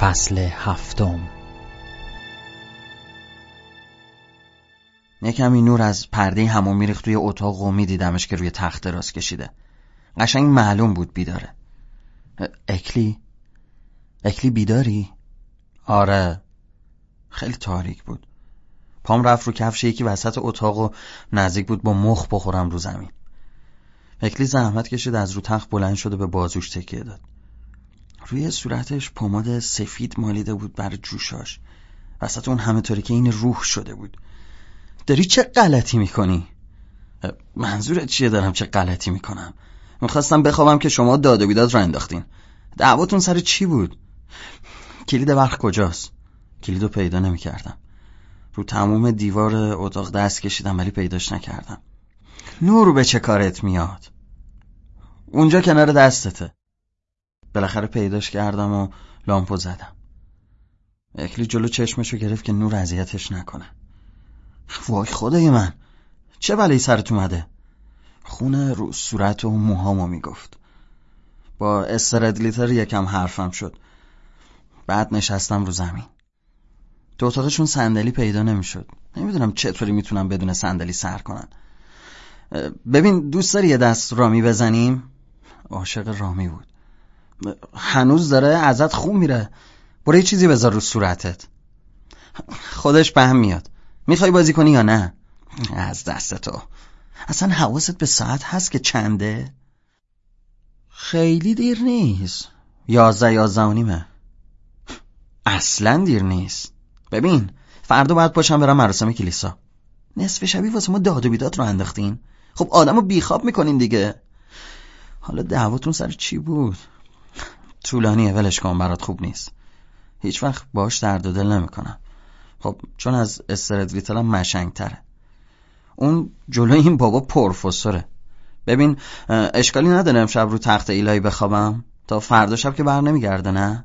فصل هفتم. یکمی نور از پرده همون میریخت توی اتاق و میدیدمش که روی تخت دراز کشیده. قشنگ معلوم بود بیداره. اکلی؟ اکلی بیداری؟ آره. خیلی تاریک بود. پام رفت رو کفش یکی وسط اتاق و نزدیک بود با مخ بخورم رو زمین. اکلی زحمت کشید از رو تخت بلند شده به بازوش تکیه داد. روی صورتش پماد سفید مالیده بود بر جوشاش وسط اون همه طوری که این روح شده بود داری چه غلطی می‌کنی؟ منظورت چیه دارم چه غلطی می‌کنم؟ می‌خواستم بخوابم که شما داد و بیداد را انداختین دعواتون سر چی بود؟ کلید برق کجاست؟ کلیدو پیدا نمی‌کردم رو تموم دیوار اتاق دست کشیدم ولی پیداش نکردم نور به چه کارت میاد؟ اونجا کنار دستته بالاخره پیداش کردم و لامپو زدم. اکلی جلو چشمشو گرفت که نور اذیتش نکنه. وای خدای من چه بلایی سرت اومده؟ خونه رو صورت و موهامو می‌گفت. با استردلیتر یکم حرفم شد. بعد نشستم رو زمین. تو اتاقشون صندلی پیدا نمی‌شد. نمی‌دونم چطوری می‌تونم بدون صندلی سر کنن. ببین دوست داری یه دست رامی بزنیم؟ عاشق رامی بود. هنوز داره ازت خون میره. برو یه چیزی بذار رو صورتت. خودش به هم میاد. می‌خوای بازی کنی یا نه؟ از دست تو. اصلا حواست به ساعت هست که چنده؟ خیلی دیر نیست. یازده یازده و نیمه. اصلا دیر نیست. ببین فردا باید پاشم برم مراسم کلیسا. نصف شبی واسه ما داد و بیداد رو انداختین. خب آدم رو بیخواب می‌کنین دیگه. حالا دعواتون سر چی بود؟ طولانیه ولش کن برات خوب نیست. هیچ وقت باش درد و دل نمی‌کنم. خب چون از استردلیتلم مشنگ تره اون جلو این بابا پروفسوره. ببین اشکالی نداره امشب رو تخت ایلایی بخوابم؟ تا فردا شب که بر نمیگرده نه؟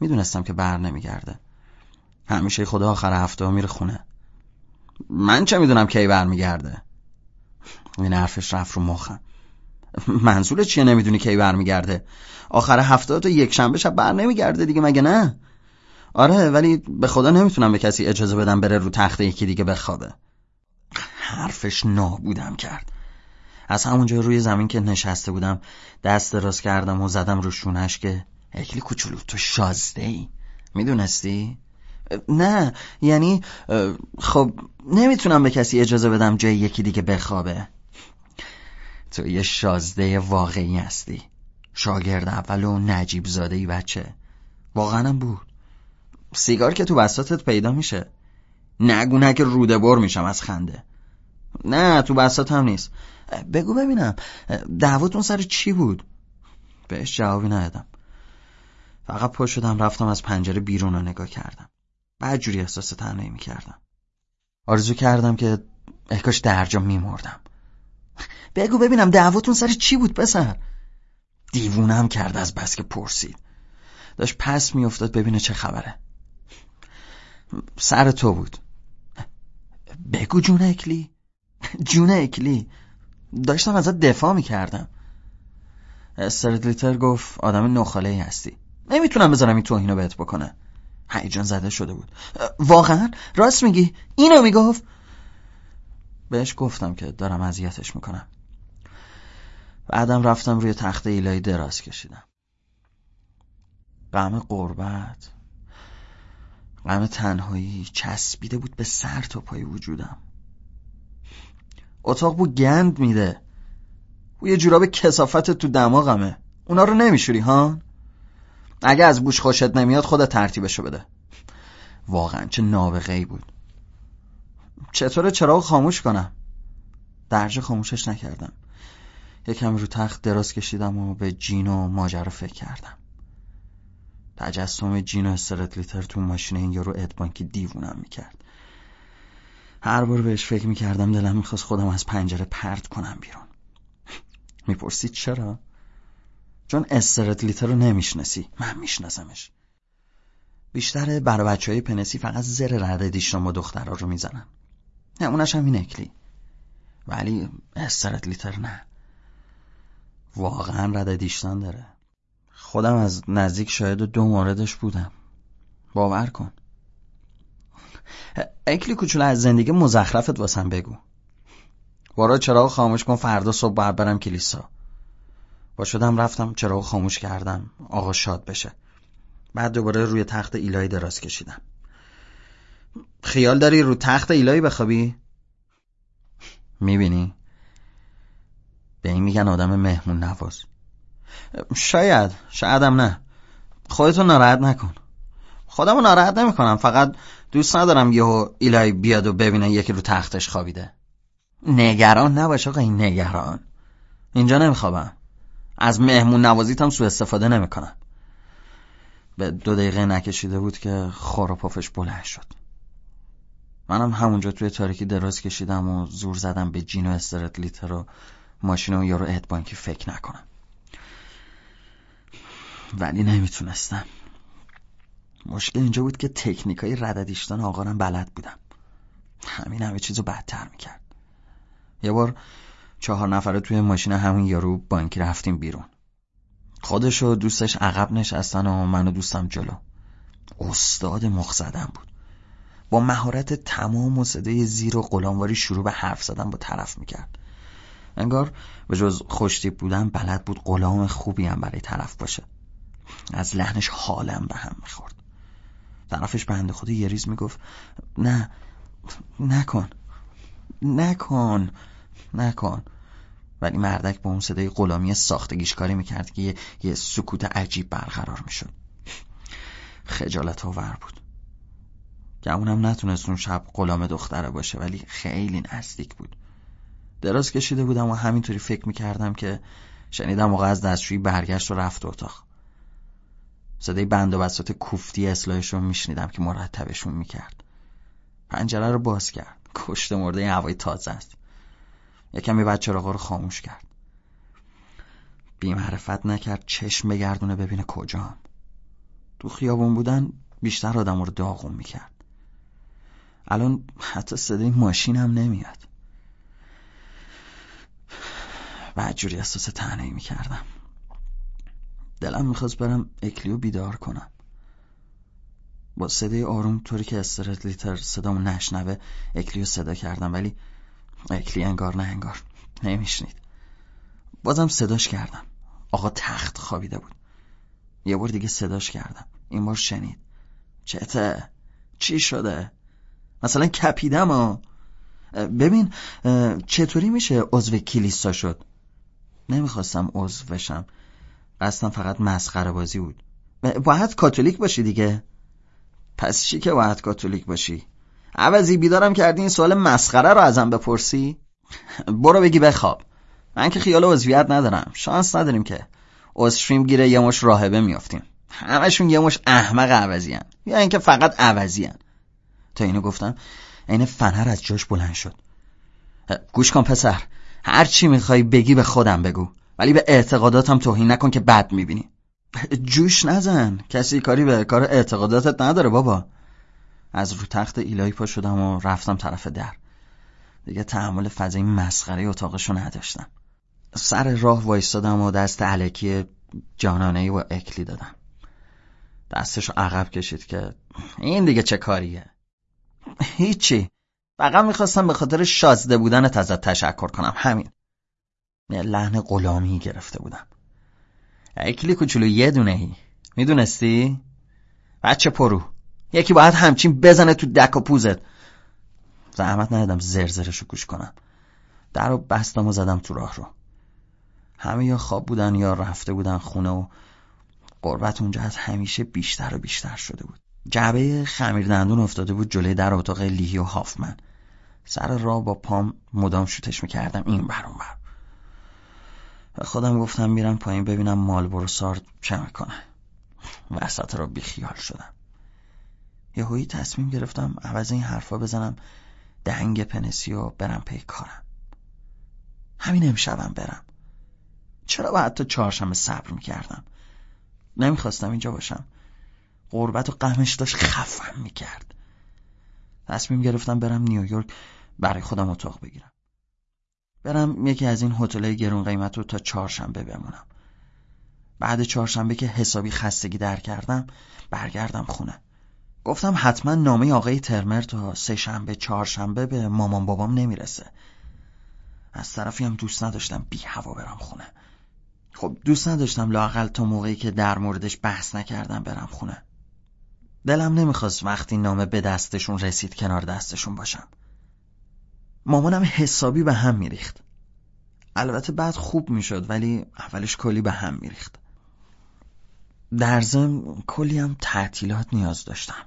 می‌دونستم که بر نمیگرده. همیشه خدا آخر هفته میره خونه. من چه می‌دونم کی برمیگرده این حرفش رفت رو مخم. منظور چیه نمی‌دونی کی برمیگرده؟ آخر هفته تا یک شنبه شب بر نمیگرده دیگه مگه نه؟ آره ولی به خدا نمی‌تونم به کسی اجازه بدم بره رو تخت یکی دیگه بخوابه. حرفش نابودم کرد. از همونجا روی زمین که نشسته بودم دست دراز کردم و زدم رو شونش که اکلی کوچولو تو شازده ای می‌دونستی؟ نه یعنی خب نمی‌تونم به کسی اجازه بدم جای یکی دیگه بخوابه. تو یه شازده واقعی هستی. شاگرد اول و نجیب زاده ای بچه. واقعا بود. سیگار که تو بساتت پیدا میشه. نگو که روده بر میشم از خنده. نه تو بسات هم نیست. بگو ببینم دعوتون سر چی بود؟ بهش جوابی ندادم. فقط پا شدم رفتم از پنجره بیرون رو نگاه کردم. بعد جوری احساس تنهایی می‌کردم. آرزو کردم که احکاش درجا میمردم. بگو ببینم دعوتون سر چی بود پسر؟ دیوونم کرد از بس که پرسید. داشت پس میافتاد ببینه چه خبره. سر تو بود. بگو جون اکلی. جون اکلی. داشتم ازت دفاع می‌کردم. استردلیتر گفت آدم نخاله ای هستی. نمی‌تونم بذارم این توهینو بهت بکنه. هیجان زده شده بود. واقعا؟ راست میگی؟ اینو می‌گفت؟ بهش گفتم که دارم اذیتش می‌کنم. بعدم رفتم روی تخت ایلایی دراز کشیدم. غم قربت غم تنهایی چسبیده بود به سر تا پای وجودم. اتاق بو گند میده. بوی جوراب کسافت تو دماغمه. اونا رو نمیشوری ها؟ اگه از بوش خوشت نمیاد خودت ترتیبشو بده. واقعا چه نابغه بود. چطور چراغ خاموش کنم. درجه خاموشش نکردم. یکم رو تخت دراز کشیدم و به جین و ماجرا فکر کردم. تجسم جین و استرتلیتر تو ماشین این یارو ادبانکی دیوونم می‌کرد. هر بار بهش فکر می‌کردم دلم می‌خواست خودم از پنجره پرت کنم بیرون. می‌پرسید چرا؟ چون استرتلیتر رو نمی‌شناسی. من میشناسمش. بیشتر برای بچه های پنسی فقط زر رده دیشتان با دخترها رو می‌زنن اونش هم این اکلی. ولی استرتلیتر نه. واقعا رده دیشتان داره. خودم از نزدیک شاید دو موردش بودم. باور کن. اکلی کوچولو از زندگی مزخرفت واسم بگو. بارا چراغ خاموش کن فردا صبح باید برم کلیسا. با شدم رفتم چراغ خاموش کردم. آقا شاد بشه. بعد دوباره روی تخت ایلایی دراز کشیدم. خیال داری رو تخت ایلایی بخوابی؟ می‌بینی؟ به این میگن آدم مهمون نواز. شاید شایدم نه. خودتو ناراحت نکن. خودمو ناراحت نمی‌کنم. فقط دوست ندارم یهو ایلای بیاد و ببینه یکی رو تختش خوابیده. نگران نباش آقا این نگران. اینجا نمیخوابم. از مهمون نوازیتم سو استفاده نمی‌کنم. به دو دقیقه نکشیده بود که خور و پفش بلند شد. منم همونجا توی تاریکی دراز کشیدم و زور زدم به جین و استرت لیتر و ماشین و یارو ادبانکی فکر نکنم. ولی نمی‌تونستم. مشکل اینجا بود که تکنیکای رددیشتان آقارم بلد بودم. همین همه چیزو بدتر می‌کرد. یه بار چهار نفره توی ماشین همون یارو بانکی رفتیم بیرون. خودش و دوستش عقب نشستن و من و دوستم جلو. استاد مخزدم بود. با مهارت تمام و صدای زیر و غلامواری شروع به حرف زدن با طرف می‌کرد. انگار به جز خوشتیب بودن بلد بود غلام خوبی هم برای طرف باشه. از لحنش حالم به هم می‌خورد. طرفش بنده خود یه ریز می‌گفت نه نکن نکن نکن. ولی مردک با اون صدای غلامی ساختگیش کاری می‌کرد که یه, یه سکوت عجیب برقرار می‌شد. خجالت آور بود. گمونم نتونست اون شب غلام دختره باشه ولی خیلی نزدیک بود. دراز کشیده بودم و همینطوری فکر می‌کردم که شنیدم موقع از دستشویی برگشت و رفت اتاق. صدای بند و بسات کوفتی اصلاحش رو میشنیدم که مرتبشون می‌کرد. پنجره رو باز کرد. کشت مرده هوای تازه است. یکمی بعد چراغا رو خاموش کرد. بیمعرفت نکرد چشم بگردونه ببینه کجام. تو خیابون بودن بیشتر آدم رو داغون می‌کرد. الان حتی صدای ماشین هم نمیاد بعد جوری احساس تنهایی می‌کردم. دلم می‌خواست برم اکلیو بیدار کنم. با صدای آروم طوری که استرت لیتر صدامو نشنوه اکلیو صدا کردم ولی اکلی انگار نه انگار. نمیشنید. بازم صداش کردم. آقا تخت خوابیده بود. یه بار دیگه صداش کردم. این بار شنید. چته؟ چی شده؟ مثلا کپیدم ها. ببین چطوری میشه عضو کلیسا شد؟ نمی‌خواستم عضو بشم. قصدم فقط مسخره بازی بود. باید کاتولیک باشی دیگه. پس چی که باید کاتولیک باشی؟ عوضی بیدارم کردی این سوال مسخره رو ازم بپرسی؟ برو بگی بخواب. من که خیال عضویت ندارم. شانس نداریم که عضوشیم گیره یه مش راهبه میافتیم. همشون یه مش احمق عوضی هن. یا اینکه فقط عوضی هن. تا اینو گفتم عین فنر از جاش بلند شد. گوش کن پسر هر چی می‌خوای بگی به خودم بگو ولی به اعتقاداتم توهین نکن که بد می‌بینی. جوش نزن کسی کاری به کار اعتقاداتت نداره بابا. از رو تخت ایلایی پا شدم و رفتم طرف در. دیگه تحمل فضای مسخره اتاقشو نداشتم. سر راه وایستادم و دست علکی جانانه و اکلی دادم. دستشو عقب کشید که این دیگه چه کاریه؟ هیچی. فقط می‌خواستم به خاطر شازده بودنت ازت تشکر کنم. همین. یه لحن غلامی گرفته بودم. اکلی کوچولو یه دونه ای می‌دونستی؟ بچه پرو. یکی باید همچین بزنه تو دک و پوزت. زحمت ندادم زرزرشو گوش کنم. در رو بستم و زدم تو راه رو. همه یا خواب بودن یا رفته بودن خونه و قربت اونجا از همیشه بیشتر و بیشتر شده بود. جعبه خمیر دندون افتاده بود جلوی در اتاق لیهی و هافمن. سر راه با پام مدام شوتش می‌کردم. این بر اون بر. خودم گفتم میرم پایین ببینم مالبرو سارد چه می‌کنه. وسط را بیخیال شدم. یهویی تصمیم گرفتم عوض این حرفا بزنم دنگ پنسی و برم پی کارم. همین امشبم برم. چرا باید تا چهارشنبه صبر می‌کردم؟ نمی‌خواستم اینجا باشم. قربت و قهمش داشت خفم می‌کرد. تصمیم گرفتم برم نیویورک برای خودم اتاق بگیرم. برم یکی از این هتل‌های گرون قیمت رو تا چهارشنبه بمونم. بعد چهارشنبه که حسابی خستگی در کردم برگردم خونه. گفتم حتما نامه آقای ترمر تا سه شنبه چهارشنبه به مامان بابام نمی‌رسه. از طرفی هم دوست نداشتم بی هوا برم خونه. خب دوست نداشتم لاقل تا موقعی که در موردش بحث نکردم برم خونه. دلم نمی‌خواست وقتی نامه به دستشون رسید کنار دستشون باشم. مامانم حسابی به هم میریخت. البته بعد خوب می‌شد ولی اولش کلی به هم میریخت. در ضمن کلی هم تعطیلات نیاز داشتم.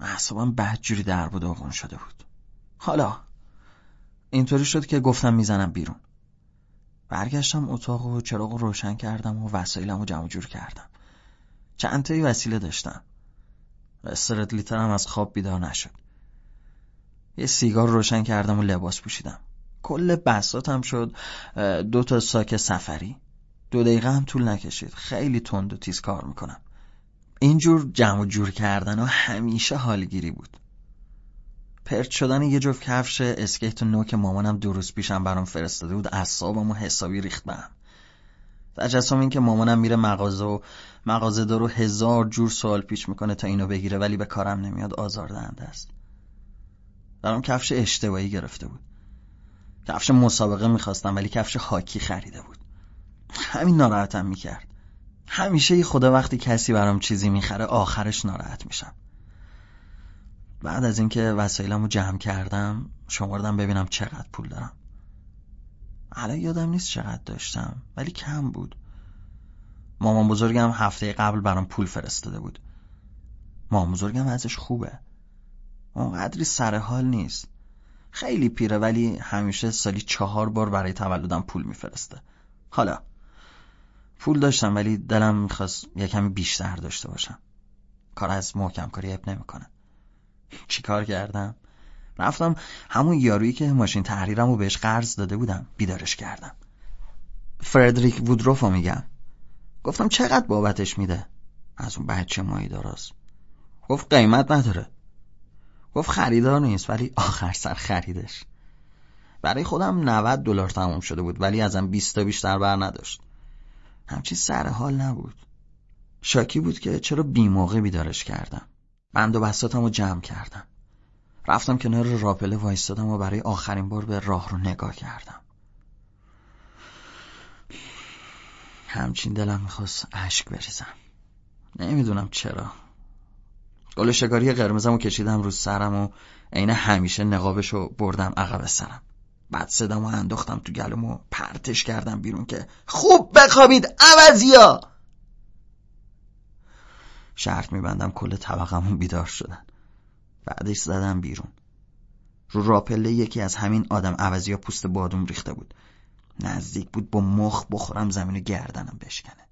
اعصابم بدجوری در بود شده بود. حالا اینطوری شد که گفتم می‌زنم بیرون. برگشتم اتاق و چراغ رو روشن کردم و وسایلم رو جمع جور کردم. چند تایی وسیله داشتم. استرتلیترم از خواب بیدار نشد. یه سیگار روشن کردم و لباس پوشیدم. کل بساتم شد. دو تا ساک سفری. دو دقیقه هم طول نکشید. خیلی تند و تیز کار می‌کنم. اینجور جمع و جور کردن و همیشه حالگیری بود. پرت شدن یه جفت کفش اسکیت و نوک مامانم دو روز پیشم برام فرستاده بود. اعصابم و حسابی ریخت بهم تجسم این که مامانم میره مغازه و مغازه دارو هزار جور سوال پیچ می‌کنه تا اینو بگیره ولی به کارم نمیاد آزاردهنده است. برام کفش اشتباهی گرفته بود. کفش مسابقه می‌خواستم ولی کفش هاکی خریده بود. همین ناراحتم می‌کرد. همیشه ی خدا وقتی کسی برام چیزی می‌خره آخرش ناراحت میشم. بعد از اینکه وسایلم رو جمع کردم شمردم ببینم چقدر پول دارم. الان یادم نیست چقدر داشتم ولی کم بود. مامان بزرگم هفته قبل برام پول فرستاده بود. مامان بزرگم ازش خوبه. اونقدری سر حال نیست. خیلی پیره ولی همیشه سالی چهار بار برای تولدم پول میفرسته. حالا پول داشتم ولی دلم می‌خواست یه کمی بیشتر داشته باشم. کار از محکم کاری اب نمی‌کنه. چی کار کردم؟ رفتم همون یارویی که ماشین تحریرم رو بهش قرض داده بودم بیدارش کردم. فردریک وودروف رو میگم. گفتم چقدر بابتش میده؟ از اون بچه مایی داراست گفت قیمت نداره. گفت خریدار نیست ولی آخر سر خریدش. برای خودم 90 دلار تموم شده بود ولی ازم 20 تا بیشتر بر نداشت. همچی سر حال نبود. شاکی بود که چرا بی موقع بیدارش کردم. بند و بساتم رو جمع کردم. رفتم کنار راپله وایستادم و برای آخرین بار به راه رو نگاه کردم. همچین دلم می‌خواست اشک بریزم. نمی‌دونم چرا. گل شکاری قرمزم رو کشیدم رو سرم و عین همیشه نقابش رو بردم عقب سرم. بعد صدم رو انداختم تو گلم و پرتش کردم بیرون که خوب بخوابید عوضیا! شرط میبندم کل طبقمون بیدار شدن. بعدش زدم بیرون. رو راپله یکی از همین آدم عوضی پوست بادوم ریخته بود. نزدیک بود با مخ بخورم زمین گردنم بشکنه.